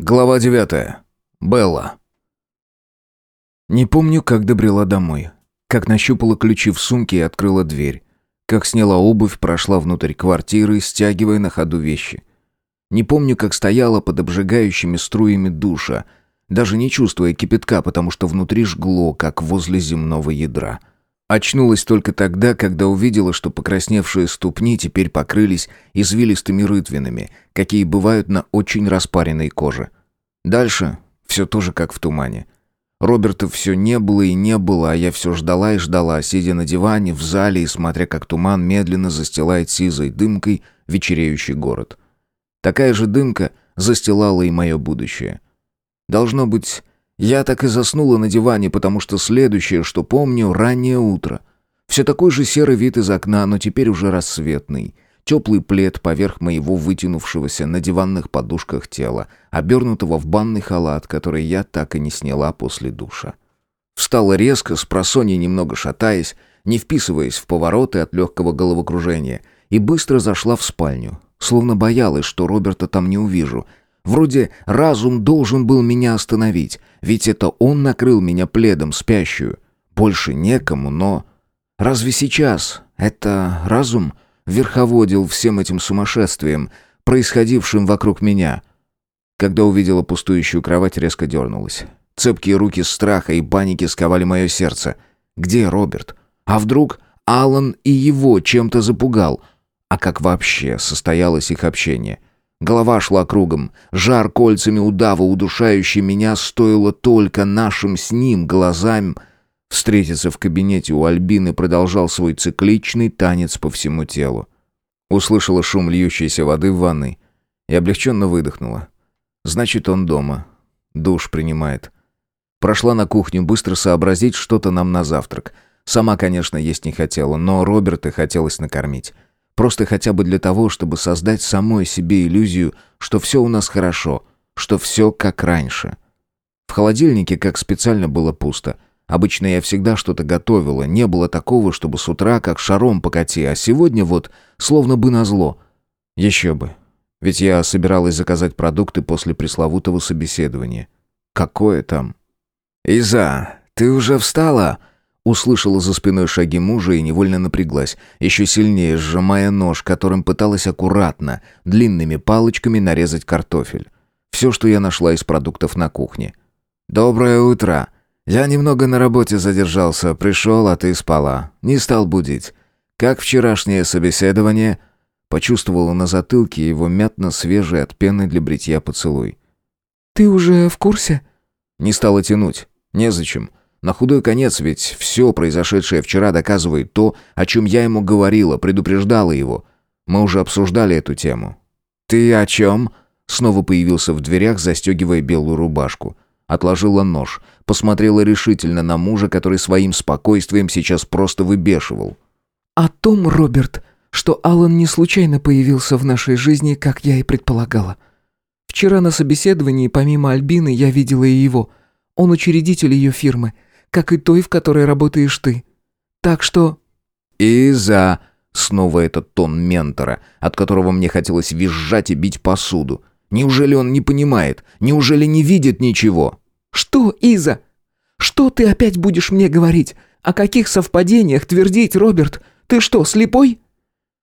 Глава девятая. Белла. Не помню, как добрела домой. Как нащупала ключи в сумке и открыла дверь. Как сняла обувь, прошла внутрь квартиры, стягивая на ходу вещи. Не помню, как стояла под обжигающими струями душа, даже не чувствуя кипятка, потому что внутри жгло, как возле земного ядра. Очнулась только тогда, когда увидела, что покрасневшие ступни теперь покрылись извилистыми рытвинами, какие бывают на очень распаренной коже. Дальше все тоже как в тумане. Роберта все не было и не было, а я все ждала и ждала, сидя на диване, в зале и смотря, как туман медленно застилает сизой дымкой вечереющий город. Такая же дымка застилала и мое будущее. Должно быть, я так и заснула на диване, потому что следующее, что помню, раннее утро. Все такой же серый вид из окна, но теперь уже рассветный. Теплый плед поверх моего вытянувшегося на диванных подушках тела, обернутого в банный халат, который я так и не сняла после душа. Встала резко, с просонья немного шатаясь, не вписываясь в повороты от легкого головокружения, и быстро зашла в спальню, словно боялась, что Роберта там не увижу — Вроде разум должен был меня остановить, ведь это он накрыл меня пледом спящую. Больше некому, но... Разве сейчас это разум верховодил всем этим сумасшествием, происходившим вокруг меня? Когда увидела пустующую кровать, резко дернулась. Цепкие руки страха и паники сковали мое сердце. Где Роберт? А вдруг Алан и его чем-то запугал? А как вообще состоялось их общение? Голова шла кругом. Жар кольцами удава, удушающий меня, стоило только нашим с ним глазам встретиться в кабинете у Альбины, продолжал свой цикличный танец по всему телу. Услышала шум льющейся воды в ванной и облегченно выдохнула. Значит, он дома. Душ принимает. Прошла на кухню, быстро сообразить что-то нам на завтрак. Сама, конечно, есть не хотела, но Роберта хотелось накормить. Просто хотя бы для того, чтобы создать самой себе иллюзию, что все у нас хорошо, что все как раньше. В холодильнике как специально было пусто. Обычно я всегда что-то готовила, не было такого, чтобы с утра как шаром покати, а сегодня вот словно бы назло. Еще бы. Ведь я собиралась заказать продукты после пресловутого собеседования. Какое там? «Иза, ты уже встала?» Услышала за спиной шаги мужа и невольно напряглась, еще сильнее сжимая нож, которым пыталась аккуратно, длинными палочками нарезать картофель. Все, что я нашла из продуктов на кухне. «Доброе утро. Я немного на работе задержался, пришел, а ты спала. Не стал будить. Как вчерашнее собеседование?» Почувствовала на затылке его мятно-свежий от пены для бритья поцелуй. «Ты уже в курсе?» Не стала тянуть. Незачем. На худой конец ведь все произошедшее вчера доказывает то, о чем я ему говорила, предупреждала его. Мы уже обсуждали эту тему. «Ты о чем?» Снова появился в дверях, застегивая белую рубашку. Отложила нож, посмотрела решительно на мужа, который своим спокойствием сейчас просто выбешивал. «О том, Роберт, что Алан не случайно появился в нашей жизни, как я и предполагала. Вчера на собеседовании, помимо Альбины, я видела и его. Он учредитель ее фирмы» как и той, в которой работаешь ты. Так что...» «Иза...» Снова этот тон ментора, от которого мне хотелось визжать и бить посуду. Неужели он не понимает? Неужели не видит ничего? «Что, Иза? Что ты опять будешь мне говорить? О каких совпадениях твердить, Роберт? Ты что, слепой?»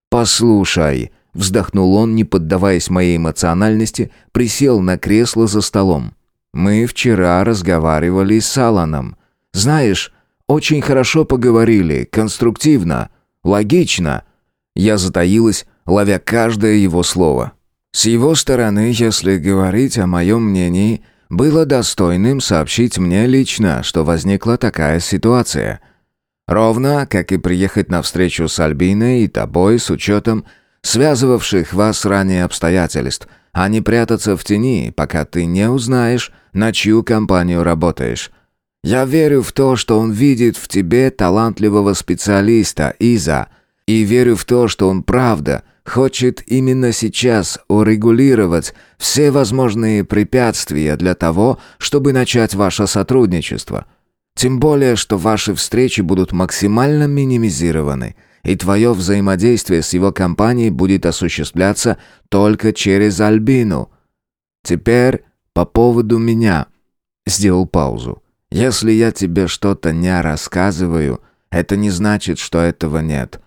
«Послушай...» Вздохнул он, не поддаваясь моей эмоциональности, присел на кресло за столом. «Мы вчера разговаривали с Аланом. Знаешь, очень хорошо поговорили, конструктивно, логично». Я затаилась, ловя каждое его слово. С его стороны, если говорить о моем мнении, было достойным сообщить мне лично, что возникла такая ситуация. Ровно, как и приехать на встречу с Альбиной и тобой с учетом связывавших вас ранее обстоятельств, а не прятаться в тени, пока ты не узнаешь, на чью компанию работаешь. Я верю в то, что он видит в тебе талантливого специалиста, Иза, и верю в то, что он правда хочет именно сейчас урегулировать все возможные препятствия для того, чтобы начать ваше сотрудничество. Тем более, что ваши встречи будут максимально минимизированы, и твое взаимодействие с его компанией будет осуществляться только через Альбину. Теперь по поводу меня...» Сделал паузу. «Если я тебе что-то не рассказываю, это не значит, что этого нет.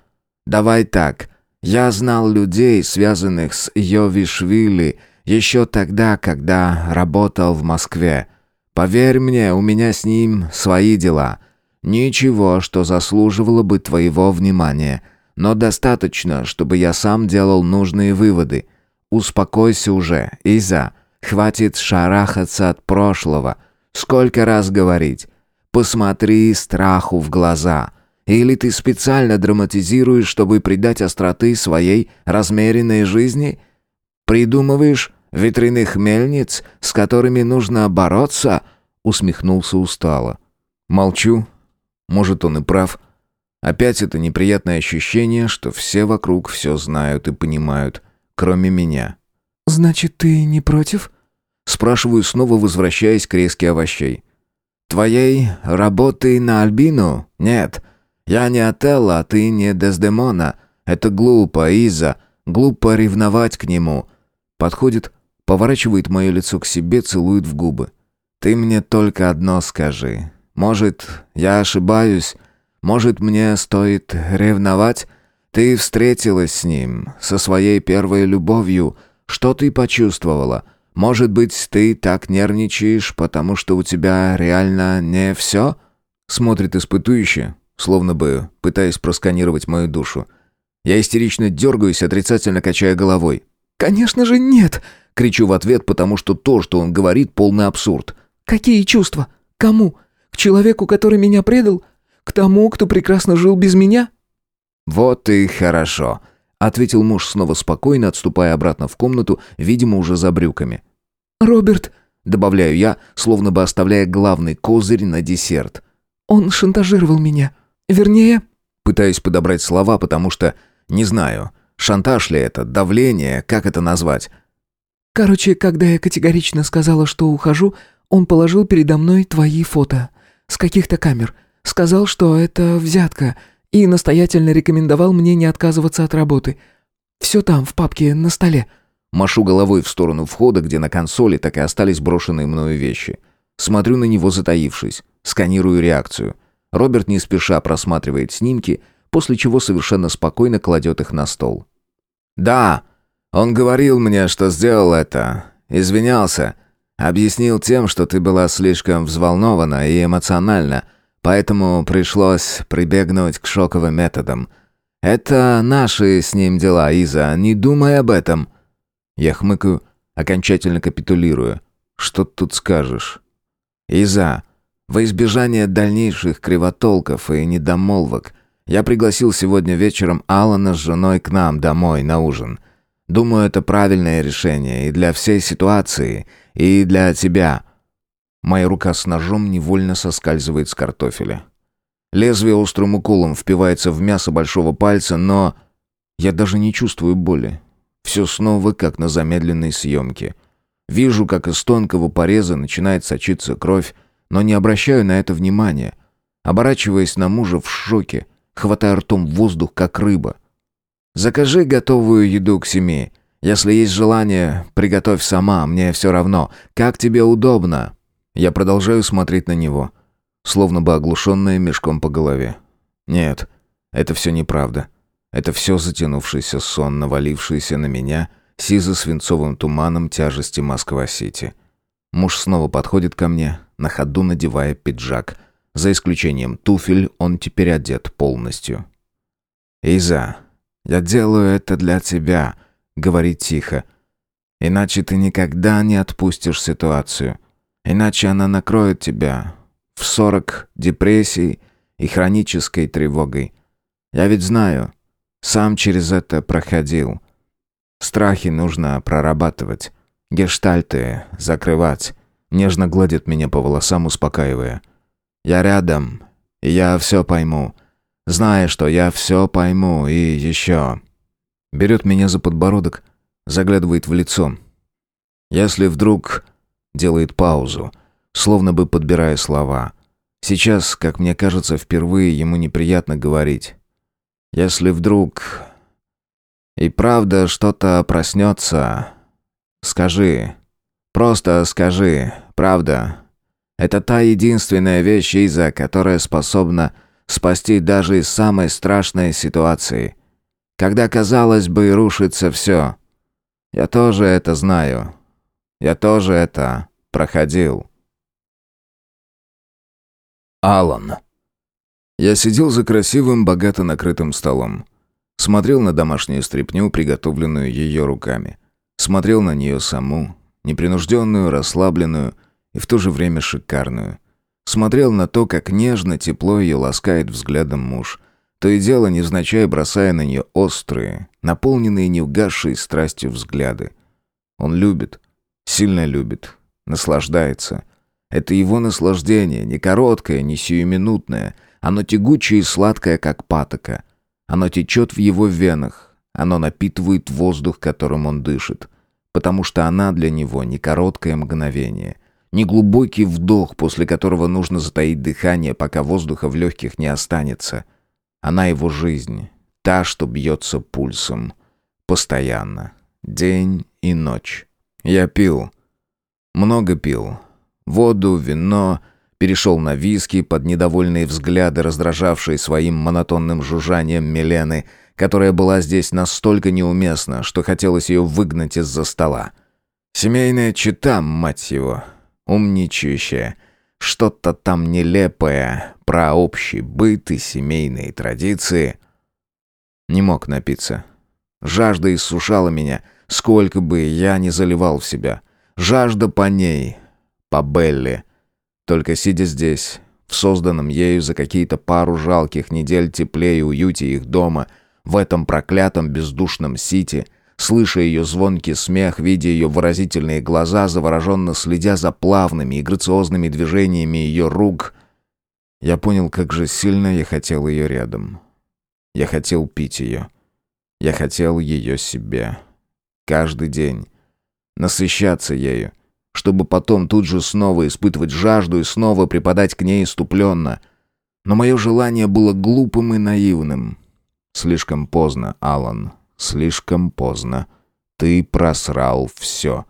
Давай так. Я знал людей, связанных с Йовишвили, еще тогда, когда работал в Москве. Поверь мне, у меня с ним свои дела. Ничего, что заслуживало бы твоего внимания, но достаточно, чтобы я сам делал нужные выводы. Успокойся уже, Иза. Хватит шарахаться от прошлого. Сколько раз говорить? Посмотри страху в глаза. Или ты специально драматизируешь, чтобы придать остроты своей размеренной жизни? Придумываешь ветряных мельниц, с которыми нужно бороться?» Усмехнулся устало. Молчу. Может, он и прав. Опять это неприятное ощущение, что все вокруг все знают и понимают, кроме меня. «Значит, ты не против?» Спрашиваю, снова возвращаясь к резке овощей. «Твоей работы на Альбину? Нет. Я не Отелло, а ты не Дездемона. Это глупо, Иза. Глупо ревновать к нему». Подходит, поворачивает мое лицо к себе, целует в губы. «Ты мне только одно скажи. Может, я ошибаюсь? Может, мне стоит ревновать? Ты встретилась с ним, со своей первой любовью. Что ты почувствовала?» Может быть, ты так нервничаешь, потому что у тебя реально не все?» Смотрит испытующе, словно бы пытаясь просканировать мою душу. Я истерично дергаюсь, отрицательно качая головой. «Конечно же нет!» — кричу в ответ, потому что то, что он говорит, полный абсурд. «Какие чувства? Кому? К человеку, который меня предал? К тому, кто прекрасно жил без меня?» «Вот и хорошо», — ответил муж снова спокойно, отступая обратно в комнату, видимо, уже за брюками. «Роберт», — добавляю я, словно бы оставляя главный козырь на десерт. «Он шантажировал меня. Вернее...» Пытаюсь подобрать слова, потому что... Не знаю, шантаж ли это, давление, как это назвать. «Короче, когда я категорично сказала, что ухожу, он положил передо мной твои фото. С каких-то камер. Сказал, что это взятка, и настоятельно рекомендовал мне не отказываться от работы. Все там, в папке, на столе. Машу головой в сторону входа, где на консоли так и остались брошенные мною вещи. Смотрю на него затаившись, сканирую реакцию. Роберт не спеша просматривает снимки, после чего совершенно спокойно кладет их на стол. «Да, он говорил мне, что сделал это. Извинялся. Объяснил тем, что ты была слишком взволнована и эмоциональна, поэтому пришлось прибегнуть к шоковым методам. Это наши с ним дела, Иза, не думай об этом». Я хмыкаю, окончательно капитулирую. Что тут скажешь? Иза, во избежание дальнейших кривотолков и недомолвок, я пригласил сегодня вечером Алана с женой к нам домой на ужин. Думаю, это правильное решение и для всей ситуации, и для тебя. Моя рука с ножом невольно соскальзывает с картофеля. Лезвие острым уколом впивается в мясо большого пальца, но я даже не чувствую боли. Все снова как на замедленной съемке. Вижу, как из тонкого пореза начинает сочиться кровь, но не обращаю на это внимания. Оборачиваясь на мужа в шоке, хватая ртом воздух, как рыба. «Закажи готовую еду к семье. Если есть желание, приготовь сама, мне все равно. Как тебе удобно?» Я продолжаю смотреть на него, словно бы оглушенная мешком по голове. «Нет, это все неправда. Это все затянувшийся сон, навалившийся на меня сизо-свинцовым туманом тяжести Москва-Сити. Муж снова подходит ко мне, на ходу надевая пиджак. За исключением туфель, он теперь одет полностью. «Иза, я делаю это для тебя», — говорит тихо. «Иначе ты никогда не отпустишь ситуацию. Иначе она накроет тебя в сорок депрессий и хронической тревогой. Я ведь знаю, сам через это проходил. Страхи нужно прорабатывать, гештальты закрывать. Нежно гладит меня по волосам, успокаивая. Я рядом, и я все пойму. Зная, что я все пойму, и еще. Берет меня за подбородок, заглядывает в лицо. Если вдруг... Делает паузу, словно бы подбирая слова. Сейчас, как мне кажется, впервые ему неприятно говорить. Если вдруг и правда что-то проснется, скажи, Просто скажи, правда. Это та единственная вещь, Иза, которая способна спасти даже из самой страшной ситуации. Когда, казалось бы, рушится все. Я тоже это знаю. Я тоже это проходил. Алан. Я сидел за красивым, богато накрытым столом. Смотрел на домашнюю стряпню, приготовленную ее руками. Смотрел на нее саму, непринужденную, расслабленную и в то же время шикарную. Смотрел на то, как нежно, тепло ее ласкает взглядом муж. То и дело, невзначай бросая на нее острые, наполненные неугасшей страстью взгляды. Он любит, сильно любит, наслаждается. Это его наслаждение, не короткое, не сиюминутное. Оно тягучее и сладкое, как патока. Оно течет в его венах. Оно напитывает воздух, которым он дышит. Потому что она для него не короткое мгновение. Не глубокий вдох, после которого нужно затаить дыхание, пока воздуха в легких не останется. Она его жизнь. Та, что бьется пульсом. Постоянно. День и ночь. Я пил. Много пил. Воду, вино, перешел на виски под недовольные взгляды, раздражавшие своим монотонным жужжанием Милены, которая была здесь настолько неуместна, что хотелось ее выгнать из-за стола. Семейная чита, мать его, умничающая, что-то там нелепое про общий быт и семейные традиции. Не мог напиться. Жажда иссушала меня, сколько бы я ни заливал в себя. Жажда по ней, по Белли. Только сидя здесь, в созданном ею за какие-то пару жалких недель тепле и уюте их дома, в этом проклятом бездушном сити, слыша ее звонкий смех, видя ее выразительные глаза, завороженно следя за плавными и грациозными движениями ее рук, я понял, как же сильно я хотел ее рядом. Я хотел пить ее. Я хотел ее себе. Каждый день. Насыщаться ею чтобы потом тут же снова испытывать жажду и снова припадать к ней иступленно. Но мое желание было глупым и наивным. Слишком поздно, Алан, слишком поздно. Ты просрал все.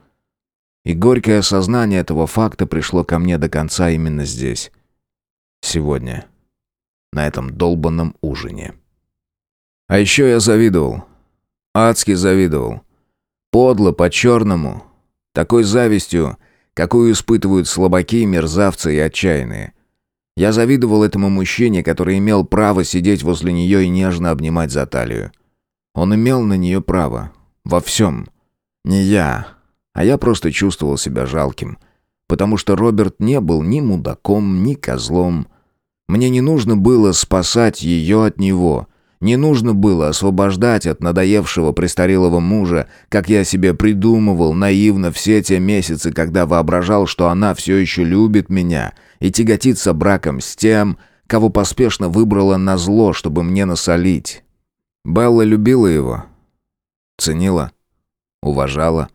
И горькое осознание этого факта пришло ко мне до конца именно здесь. Сегодня. На этом долбанном ужине. А еще я завидовал. Адски завидовал. Подло, по-черному, такой завистью, какую испытывают слабаки, мерзавцы и отчаянные. Я завидовал этому мужчине, который имел право сидеть возле нее и нежно обнимать за талию. Он имел на нее право. Во всем. Не я. А я просто чувствовал себя жалким. Потому что Роберт не был ни мудаком, ни козлом. Мне не нужно было спасать ее от него — не нужно было освобождать от надоевшего престарелого мужа, как я себе придумывал наивно все те месяцы, когда воображал, что она все еще любит меня и тяготится браком с тем, кого поспешно выбрала на зло, чтобы мне насолить. Белла любила его, ценила, уважала.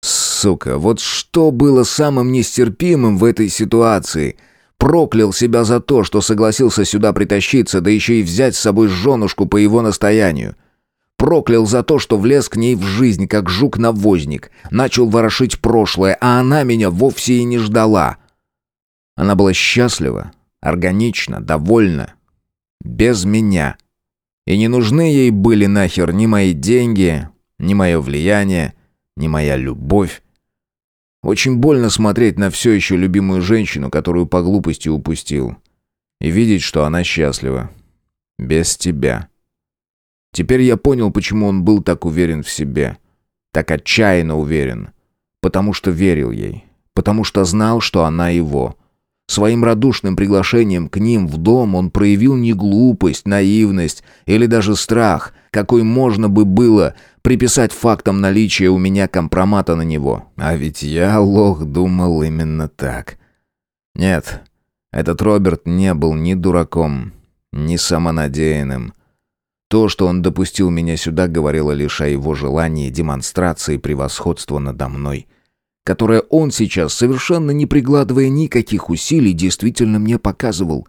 Сука, вот что было самым нестерпимым в этой ситуации — Проклял себя за то, что согласился сюда притащиться, да еще и взять с собой женушку по его настоянию. Проклял за то, что влез к ней в жизнь, как жук-навозник. Начал ворошить прошлое, а она меня вовсе и не ждала. Она была счастлива, органична, довольна. Без меня. И не нужны ей были нахер ни мои деньги, ни мое влияние, ни моя любовь. Очень больно смотреть на все еще любимую женщину, которую по глупости упустил. И видеть, что она счастлива. Без тебя. Теперь я понял, почему он был так уверен в себе. Так отчаянно уверен. Потому что верил ей. Потому что знал, что она его. Своим радушным приглашением к ним в дом он проявил не глупость, наивность или даже страх, какой можно бы было приписать фактам наличия у меня компромата на него. А ведь я, лох, думал именно так. Нет, этот Роберт не был ни дураком, ни самонадеянным. То, что он допустил меня сюда, говорило лишь о его желании демонстрации превосходства надо мной – которое он сейчас, совершенно не прикладывая никаких усилий, действительно мне показывал.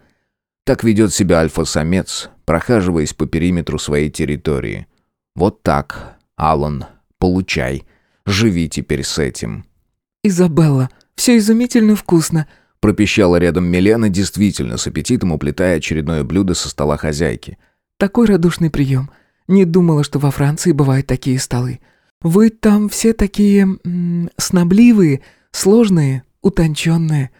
Так ведет себя альфа-самец, прохаживаясь по периметру своей территории. Вот так, Алан, получай. Живи теперь с этим. «Изабелла, все изумительно вкусно», пропищала рядом Милена, действительно с аппетитом уплетая очередное блюдо со стола хозяйки. «Такой радушный прием. Не думала, что во Франции бывают такие столы. Вы там все такие... М снобливые, сложные, утонченные».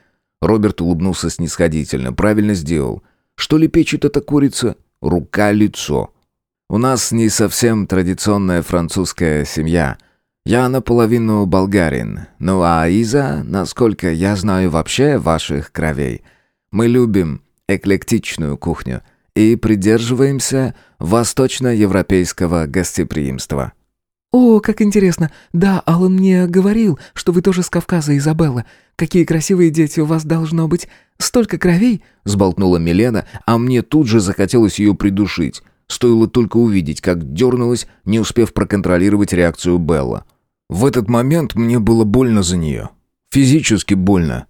Роберт улыбнулся снисходительно. Правильно сделал. Что ли печет эта курица? Рука-лицо. У нас не совсем традиционная французская семья. Я наполовину болгарин. Ну а Иза, насколько я знаю вообще ваших кровей. Мы любим эклектичную кухню и придерживаемся восточноевропейского гостеприимства. «О, как интересно! Да, Алан мне говорил, что вы тоже с Кавказа, Изабелла. Какие красивые дети у вас должно быть! Столько кровей!» Сболтнула Милена, а мне тут же захотелось ее придушить. Стоило только увидеть, как дернулась, не успев проконтролировать реакцию Белла. В этот момент мне было больно за нее. Физически больно.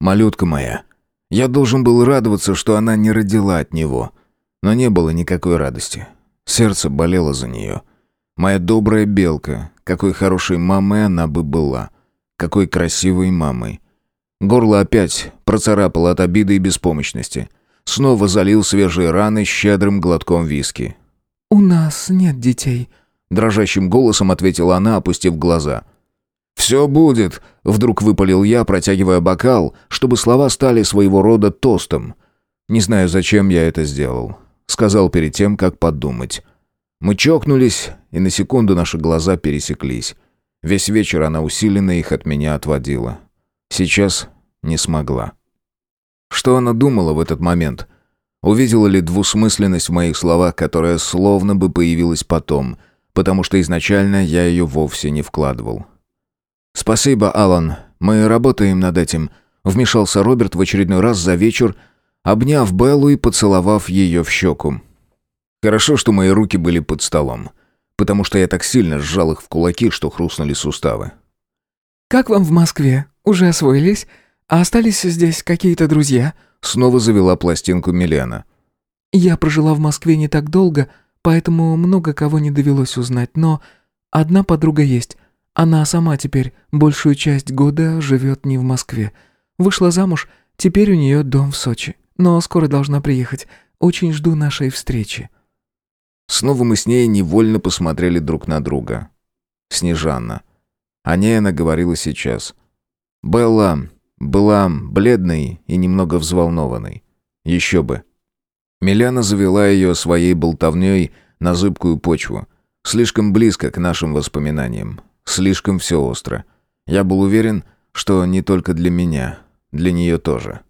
Малютка моя. Я должен был радоваться, что она не родила от него. Но не было никакой радости. Сердце болело за нее. Моя добрая белка. Какой хорошей мамой она бы была. Какой красивой мамой. Горло опять процарапало от обиды и беспомощности. Снова залил свежие раны щедрым глотком виски. «У нас нет детей», — дрожащим голосом ответила она, опустив глаза. «Все будет», — вдруг выпалил я, протягивая бокал, чтобы слова стали своего рода тостом. Не знаю, зачем я это сделал. Сказал перед тем, как подумать. Мы чокнулись, и на секунду наши глаза пересеклись. Весь вечер она усиленно их от меня отводила. Сейчас не смогла. Что она думала в этот момент? Увидела ли двусмысленность в моих словах, которая словно бы появилась потом, потому что изначально я ее вовсе не вкладывал. «Спасибо, Алан. Мы работаем над этим», — вмешался Роберт в очередной раз за вечер, обняв Беллу и поцеловав ее в щеку. Хорошо, что мои руки были под столом, потому что я так сильно сжал их в кулаки, что хрустнули суставы. «Как вам в Москве? Уже освоились? А остались здесь какие-то друзья?» Снова завела пластинку Милена. «Я прожила в Москве не так долго, поэтому много кого не довелось узнать, но одна подруга есть. Она сама теперь большую часть года живет не в Москве. Вышла замуж, теперь у нее дом в Сочи, но скоро должна приехать. Очень жду нашей встречи». Снова мы с ней невольно посмотрели друг на друга. Снежанна. О ней она говорила сейчас. Белла была бледной и немного взволнованной. Еще бы. Миляна завела ее своей болтовней на зыбкую почву. Слишком близко к нашим воспоминаниям. Слишком все остро. Я был уверен, что не только для меня, для нее тоже.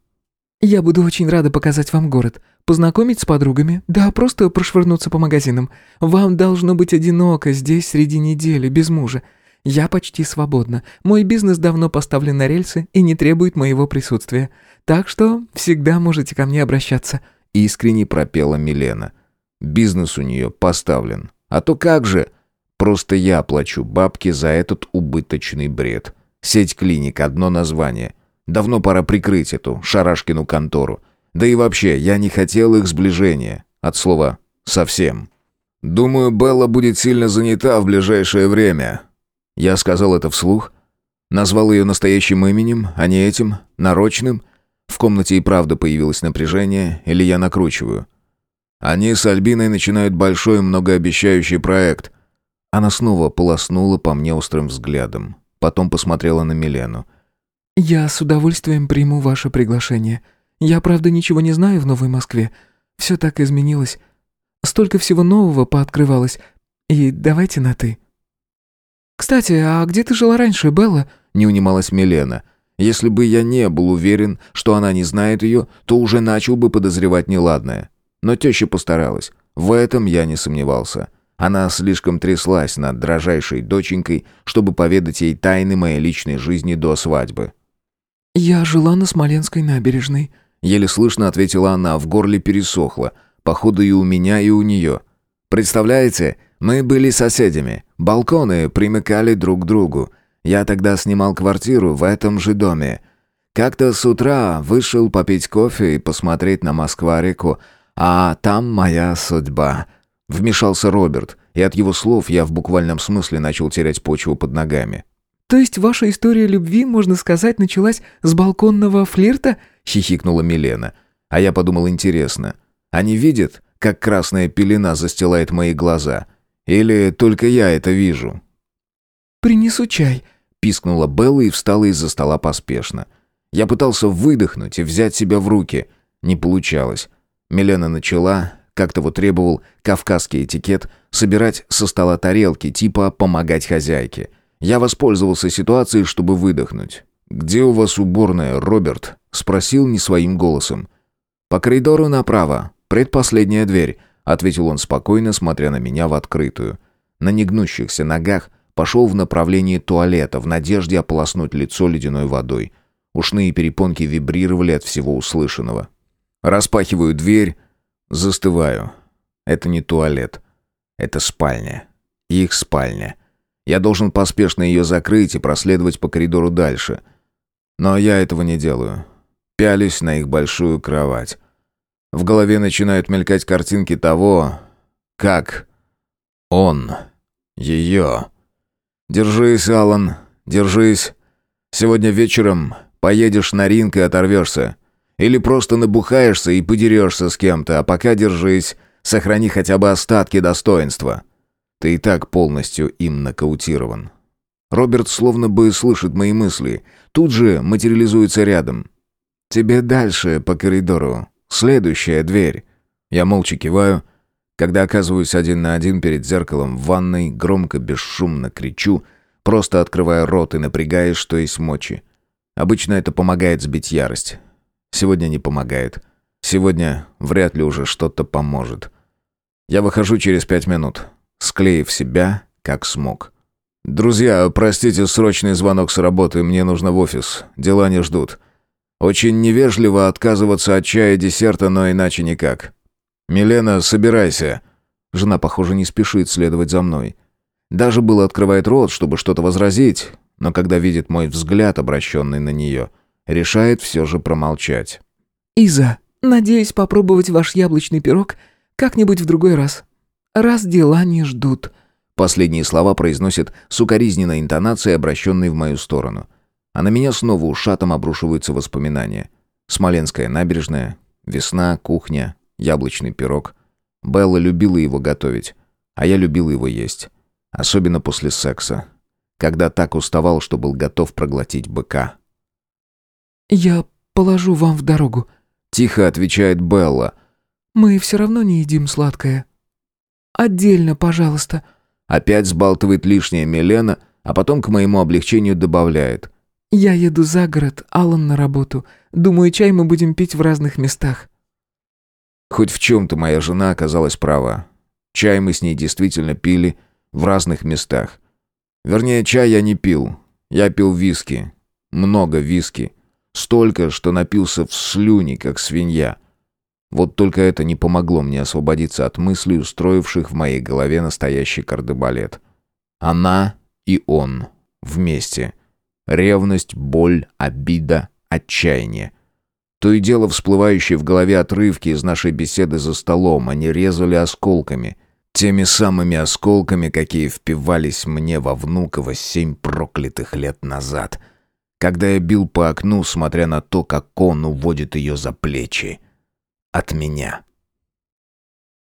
«Я буду очень рада показать вам город. Познакомить с подругами, да просто прошвырнуться по магазинам. Вам должно быть одиноко здесь среди недели, без мужа. Я почти свободна. Мой бизнес давно поставлен на рельсы и не требует моего присутствия. Так что всегда можете ко мне обращаться». Искренне пропела Милена. «Бизнес у нее поставлен. А то как же? Просто я плачу бабки за этот убыточный бред. Сеть клиник, одно название. Давно пора прикрыть эту шарашкину контору. Да и вообще, я не хотел их сближения. От слова «совсем». «Думаю, Белла будет сильно занята в ближайшее время». Я сказал это вслух. Назвал ее настоящим именем, а не этим, нарочным. В комнате и правда появилось напряжение, или я накручиваю. Они с Альбиной начинают большой многообещающий проект. Она снова полоснула по мне острым взглядом. Потом посмотрела на Милену. «Я с удовольствием приму ваше приглашение», я, правда, ничего не знаю в Новой Москве. Все так изменилось. Столько всего нового пооткрывалось. И давайте на «ты». «Кстати, а где ты жила раньше, Белла?» — не унималась Милена. Если бы я не был уверен, что она не знает ее, то уже начал бы подозревать неладное. Но теща постаралась. В этом я не сомневался. Она слишком тряслась над дрожайшей доченькой, чтобы поведать ей тайны моей личной жизни до свадьбы. «Я жила на Смоленской набережной», Еле слышно ответила она, в горле пересохло. Походу и у меня, и у нее. Представляете, мы были соседями. Балконы примыкали друг к другу. Я тогда снимал квартиру в этом же доме. Как-то с утра вышел попить кофе и посмотреть на Москва-реку, а там моя судьба. Вмешался Роберт, и от его слов я в буквальном смысле начал терять почву под ногами. То есть ваша история любви, можно сказать, началась с балконного флирта?» — хихикнула Милена. А я подумал, интересно, они видят, как красная пелена застилает мои глаза? Или только я это вижу? «Принесу чай», — пискнула Белла и встала из-за стола поспешно. Я пытался выдохнуть и взять себя в руки. Не получалось. Милена начала, как того требовал кавказский этикет, собирать со стола тарелки, типа «помогать хозяйке». Я воспользовался ситуацией, чтобы выдохнуть. «Где у вас уборная, Роберт?» — спросил не своим голосом. «По коридору направо. Предпоследняя дверь», — ответил он спокойно, смотря на меня в открытую. На негнущихся ногах пошел в направлении туалета в надежде ополоснуть лицо ледяной водой. Ушные перепонки вибрировали от всего услышанного. Распахиваю дверь, застываю. Это не туалет. Это спальня. Их спальня. Я должен поспешно ее закрыть и проследовать по коридору дальше. Но я этого не делаю. Пялюсь на их большую кровать. В голове начинают мелькать картинки того, как он, ее. Держись, Алан, держись. Сегодня вечером поедешь на ринг и оторвешься. Или просто набухаешься и подерешься с кем-то, а пока держись, сохрани хотя бы остатки достоинства. Ты и так полностью им нокаутирован. Роберт словно бы слышит мои мысли. Тут же материализуется рядом. «Тебе дальше по коридору. Следующая дверь». Я молча киваю. Когда оказываюсь один на один перед зеркалом в ванной, громко, бесшумно кричу, просто открывая рот и напрягаясь, что есть мочи. Обычно это помогает сбить ярость. Сегодня не помогает. Сегодня вряд ли уже что-то поможет. Я выхожу через пять минут склеив себя, как смог. «Друзья, простите срочный звонок с работы, мне нужно в офис, дела не ждут. Очень невежливо отказываться от чая и десерта, но иначе никак. Милена, собирайся». Жена, похоже, не спешит следовать за мной. Даже было открывает рот, чтобы что-то возразить, но когда видит мой взгляд, обращенный на нее, решает все же промолчать. «Иза, надеюсь попробовать ваш яблочный пирог как-нибудь в другой раз раз дела не ждут». Последние слова произносит с укоризненной интонацией, обращенной в мою сторону. А на меня снова ушатом обрушиваются воспоминания. Смоленская набережная, весна, кухня, яблочный пирог. Белла любила его готовить, а я любил его есть. Особенно после секса. Когда так уставал, что был готов проглотить быка. «Я положу вам в дорогу», — тихо отвечает Белла. «Мы все равно не едим сладкое». «Отдельно, пожалуйста». Опять сбалтывает лишнее Милена, а потом к моему облегчению добавляет. «Я еду за город, Алан на работу. Думаю, чай мы будем пить в разных местах». Хоть в чем-то моя жена оказалась права. Чай мы с ней действительно пили в разных местах. Вернее, чай я не пил. Я пил виски. Много виски. Столько, что напился в слюни, как свинья. Вот только это не помогло мне освободиться от мыслей, устроивших в моей голове настоящий кардебалет. Она и он. Вместе. Ревность, боль, обида, отчаяние. То и дело всплывающие в голове отрывки из нашей беседы за столом, они резали осколками. Теми самыми осколками, какие впивались мне во Внуково семь проклятых лет назад. Когда я бил по окну, смотря на то, как он уводит ее за плечи от меня.